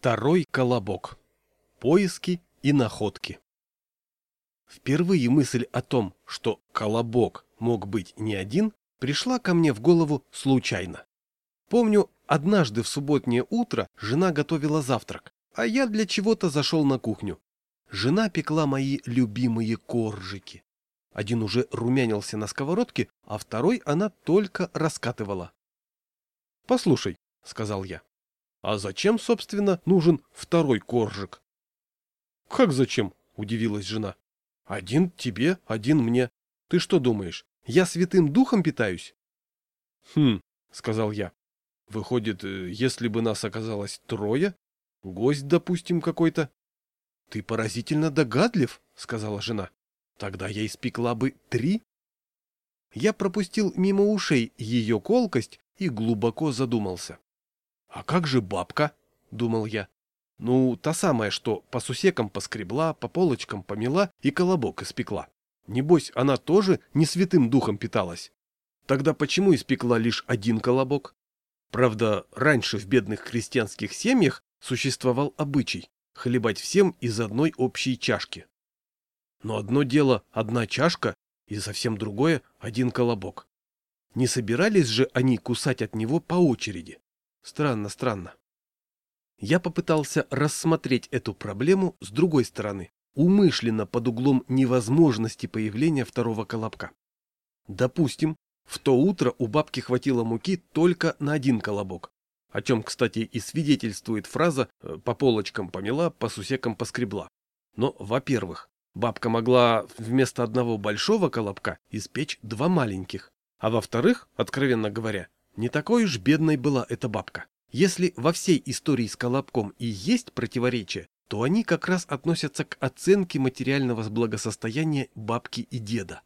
Второй колобок. Поиски и находки. Впервые мысль о том, что колобок мог быть не один, пришла ко мне в голову случайно. Помню, однажды в субботнее утро жена готовила завтрак, а я для чего-то зашел на кухню. Жена пекла мои любимые коржики. Один уже румянился на сковородке, а второй она только раскатывала. «Послушай», — сказал я, — «а зачем, собственно, нужен второй коржик?» «Как зачем?» — удивилась жена. «Один тебе, один мне. Ты что думаешь, я святым духом питаюсь?» «Хм», — сказал я. «Выходит, э, если бы нас оказалось трое, гость, допустим, какой-то...» «Ты поразительно догадлив», — сказала жена. Тогда я испекла бы три. Я пропустил мимо ушей ее колкость и глубоко задумался. «А как же бабка?» — думал я. «Ну, та самая, что по сусекам поскребла, по полочкам помела и колобок испекла. Небось, она тоже не святым духом питалась. Тогда почему испекла лишь один колобок? Правда, раньше в бедных крестьянских семьях существовал обычай хлебать всем из одной общей чашки. Но одно дело – одна чашка, и совсем другое – один колобок. Не собирались же они кусать от него по очереди? Странно, странно. Я попытался рассмотреть эту проблему с другой стороны, умышленно под углом невозможности появления второго колобка. Допустим, в то утро у бабки хватило муки только на один колобок, о чем, кстати, и свидетельствует фраза «по полочкам помела, по сусекам поскребла». Но, во-первых, Бабка могла вместо одного большого колобка испечь два маленьких. А во-вторых, откровенно говоря, не такой уж бедной была эта бабка. Если во всей истории с колобком и есть противоречия, то они как раз относятся к оценке материального благосостояния бабки и деда.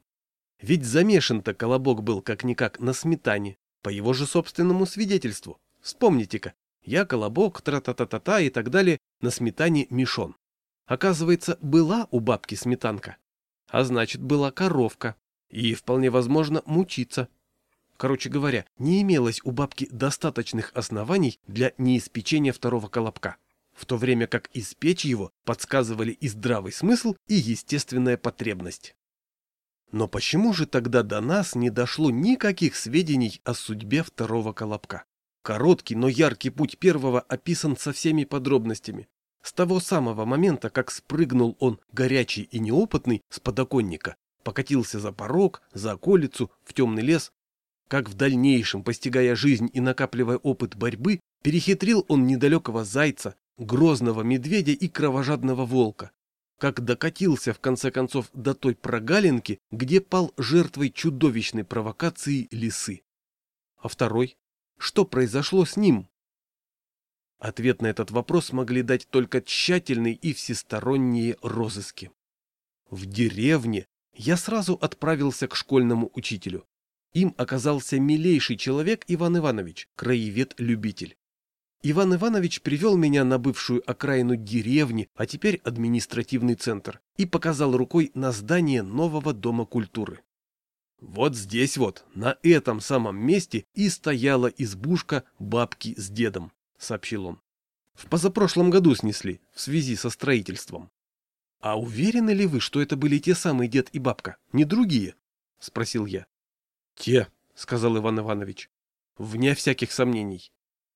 Ведь замешан-то колобок был как-никак на сметане, по его же собственному свидетельству. Вспомните-ка, я колобок, тра-та-та-та-та и так далее, на сметане мешон. Оказывается, была у бабки сметанка. А значит, была коровка. И, вполне возможно, мучиться. Короче говоря, не имелось у бабки достаточных оснований для неиспечения второго колобка, в то время как испечь его подсказывали и здравый смысл, и естественная потребность. Но почему же тогда до нас не дошло никаких сведений о судьбе второго колобка? Короткий, но яркий путь первого описан со всеми подробностями, с того самого момента, как спрыгнул он, горячий и неопытный, с подоконника, покатился за порог, за околицу, в темный лес, как в дальнейшем, постигая жизнь и накапливая опыт борьбы, перехитрил он недалекого зайца, грозного медведя и кровожадного волка, как докатился в конце концов до той прогалинки, где пал жертвой чудовищной провокации лисы. А второй? Что произошло с ним? Ответ на этот вопрос могли дать только тщательные и всесторонние розыски. В деревне я сразу отправился к школьному учителю. Им оказался милейший человек Иван Иванович, краевед-любитель. Иван Иванович привел меня на бывшую окраину деревни, а теперь административный центр, и показал рукой на здание нового дома культуры. Вот здесь вот, на этом самом месте и стояла избушка бабки с дедом. — сообщил он. «В позапрошлом году снесли, в связи со строительством». «А уверены ли вы, что это были те самые дед и бабка, не другие?» — спросил я. «Те», — сказал Иван Иванович, — «вне всяких сомнений.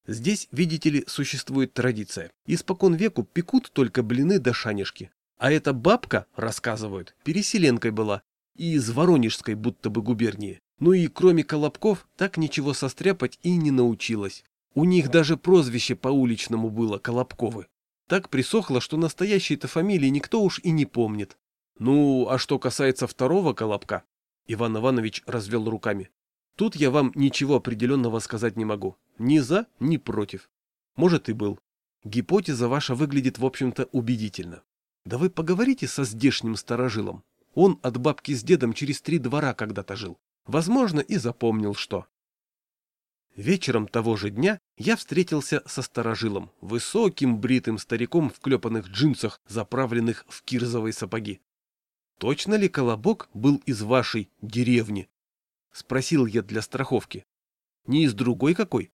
Здесь, видите ли, существует традиция. Испокон веку пекут только блины да шанишки. А эта бабка, рассказывают, переселенкой была, и из Воронежской будто бы губернии. Ну и кроме колобков так ничего состряпать и не научилась. У них даже прозвище по-уличному было Колобковы. Так присохло, что настоящей-то фамилии никто уж и не помнит. Ну, а что касается второго Колобка, Иван Иванович развел руками. Тут я вам ничего определенного сказать не могу. Ни за, ни против. Может и был. Гипотеза ваша выглядит, в общем-то, убедительно. Да вы поговорите со здешним старожилом. Он от бабки с дедом через три двора когда-то жил. Возможно, и запомнил что. Вечером того же дня я встретился со старожилом, высоким бритым стариком в клепанных джинсах, заправленных в кирзовые сапоги. «Точно ли колобок был из вашей деревни?» — спросил я для страховки. «Не из другой какой?»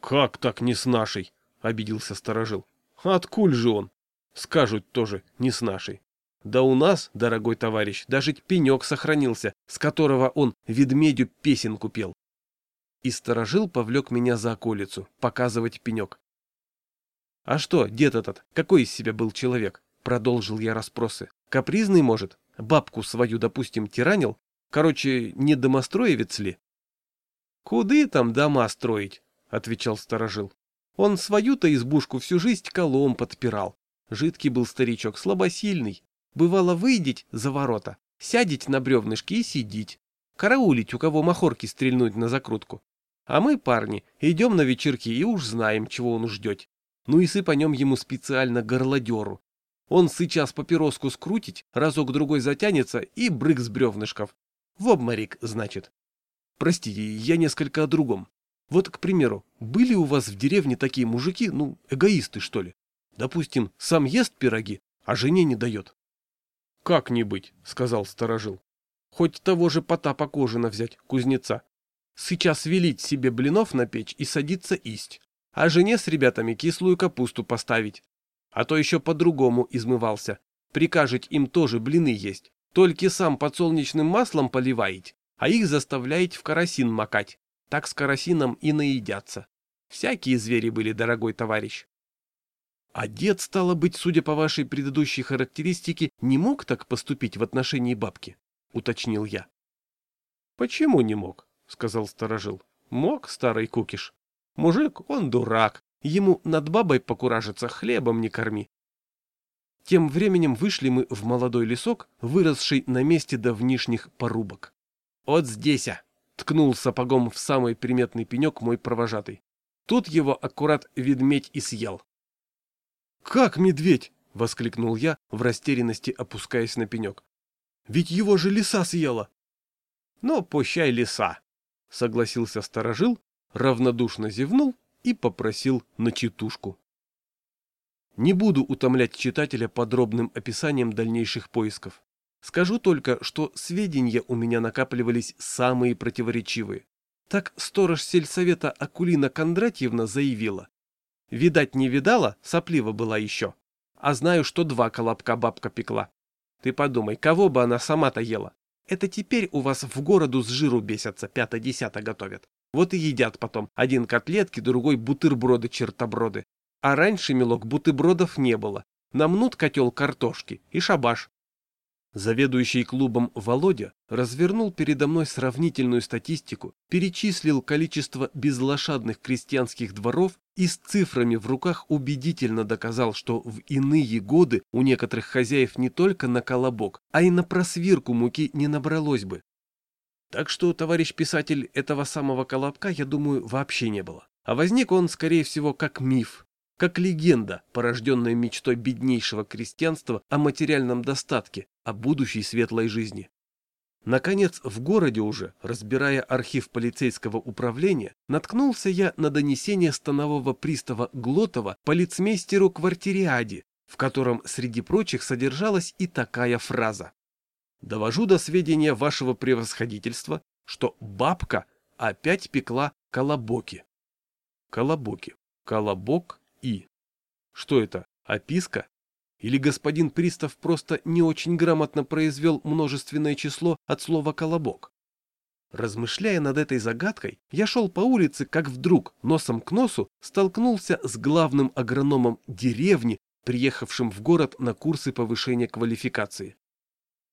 «Как так не с нашей?» —— обиделся сторожил. «Откуль же он? Скажут тоже, не с нашей. Да у нас, дорогой товарищ, даже пенек сохранился, с которого он ведмедю песенку пел. И сторожил повлек меня за околицу, показывать пенек. «А что, дед этот, какой из себя был человек?» Продолжил я расспросы. «Капризный, может? Бабку свою, допустим, тиранил? Короче, не домостроевец ли?» «Куды там дома строить?» — отвечал сторожил. «Он свою-то избушку всю жизнь колом подпирал. Жидкий был старичок, слабосильный. Бывало, выйдеть за ворота, сядеть на бревнышки и сидеть. Караулить, у кого махорки стрельнуть на закрутку. А мы, парни, идем на вечерки и уж знаем, чего он ждет. Ну и сыпанем ему специально горлодеру. Он сейчас папироску скрутить, разок-другой затянется и брык с бревнышков. В обморик, значит. Простите, я несколько о другом. Вот, к примеру, были у вас в деревне такие мужики, ну, эгоисты, что ли? Допустим, сам ест пироги, а жене не дает. «Как не быть?» — сказал сторожил. «Хоть того же Потапа Кожина взять, кузнеца. Сейчас велить себе блинов на печь и садиться исть, а жене с ребятами кислую капусту поставить. А то еще по-другому измывался. Прикажет им тоже блины есть, только сам подсолнечным маслом поливаете, а их заставляете в карасин макать. Так с карасином и наедятся. Всякие звери были, дорогой товарищ. А дед, стало быть, судя по вашей предыдущей характеристике, не мог так поступить в отношении бабки, уточнил я. Почему не мог? сказал сторожил. Мог, старый кукиш. Мужик, он дурак. Ему над бабой покуражиться, хлебом не корми. Тем временем вышли мы в молодой лесок, выросший на месте давнишних порубок. «Вот здесь, а!» — ткнул сапогом в самый приметный пенек мой провожатый. Тут его аккурат ведмедь и съел. «Как медведь?» — воскликнул я, в растерянности опускаясь на пенек. «Ведь его же лиса съела!» «Ну, пущай лиса!» — согласился сторожил, равнодушно зевнул и попросил на читушку. Не буду утомлять читателя подробным описанием дальнейших поисков. Скажу только, что сведения у меня накапливались самые противоречивые. Так сторож сельсовета Акулина Кондратьевна заявила, Видать, не видала, соплива была еще. А знаю, что два колобка бабка пекла. Ты подумай, кого бы она сама-то ела? Это теперь у вас в городу с жиру бесятся, пято-десято готовят. Вот и едят потом. Один котлетки, другой бутерброды-чертоброды. А раньше, милок, бутербродов не было. Намнут котел картошки и шабаш. Заведующий клубом Володя развернул передо мной сравнительную статистику, перечислил количество безлошадных крестьянских дворов и с цифрами в руках убедительно доказал, что в иные годы у некоторых хозяев не только на колобок, а и на просвирку муки не набралось бы. Так что, товарищ писатель, этого самого колобка, я думаю, вообще не было. А возник он, скорее всего, как миф, как легенда, порожденная мечтой беднейшего крестьянства о материальном достатке, о будущей светлой жизни. Наконец, в городе уже, разбирая архив полицейского управления, наткнулся я на донесение станового пристава Глотова полицмейстеру Квартириаде, в котором, среди прочих, содержалась и такая фраза. «Довожу до сведения вашего превосходительства, что бабка опять пекла колобоки». Колобоки. Колобок и. Что это, описка? Или господин Пристав просто не очень грамотно произвел множественное число от слова «колобок»? Размышляя над этой загадкой, я шел по улице, как вдруг, носом к носу, столкнулся с главным агрономом деревни, приехавшим в город на курсы повышения квалификации.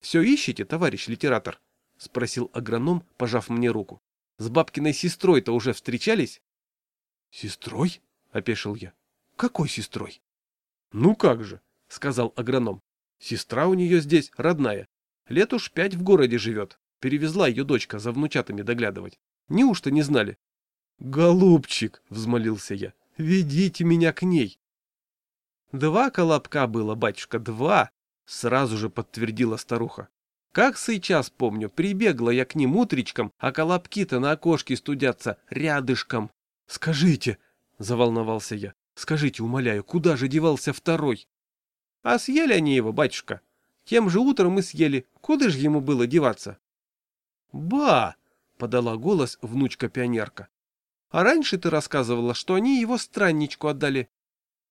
«Все ищете, товарищ литератор?» — спросил агроном, пожав мне руку. «С бабкиной сестрой-то уже встречались?» «Сестрой?» — опешил я. Какой сестрой? Ну как же, сказал агроном. Сестра у нее здесь родная. Лет уж пять в городе живет. Перевезла ее дочка за внучатами доглядывать. Неужто не знали? Голубчик, взмолился я, ведите меня к ней. Два колобка было, батюшка, два, сразу же подтвердила старуха. Как сейчас помню, прибегла я к ним утречком, а колобки-то на окошке студятся рядышком. Скажите, заволновался я, Скажите, умоляю, куда же девался второй? А съели они его, батюшка. Тем же утром мы съели. Куда же ему было деваться? Ба! подала голос внучка-пионерка. А раньше ты рассказывала, что они его странничку отдали.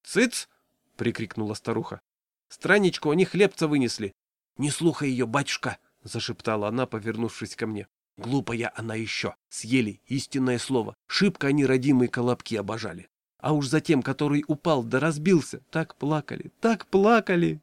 «Цыц!» — прикрикнула старуха. «Странничку они хлебца вынесли». «Не слухай ее, батюшка!» — зашептала она, повернувшись ко мне. «Глупая она еще. Съели истинное слово. Шибко они родимые колобки обожали. А уж затем, который упал да разбился, так плакали, так плакали!»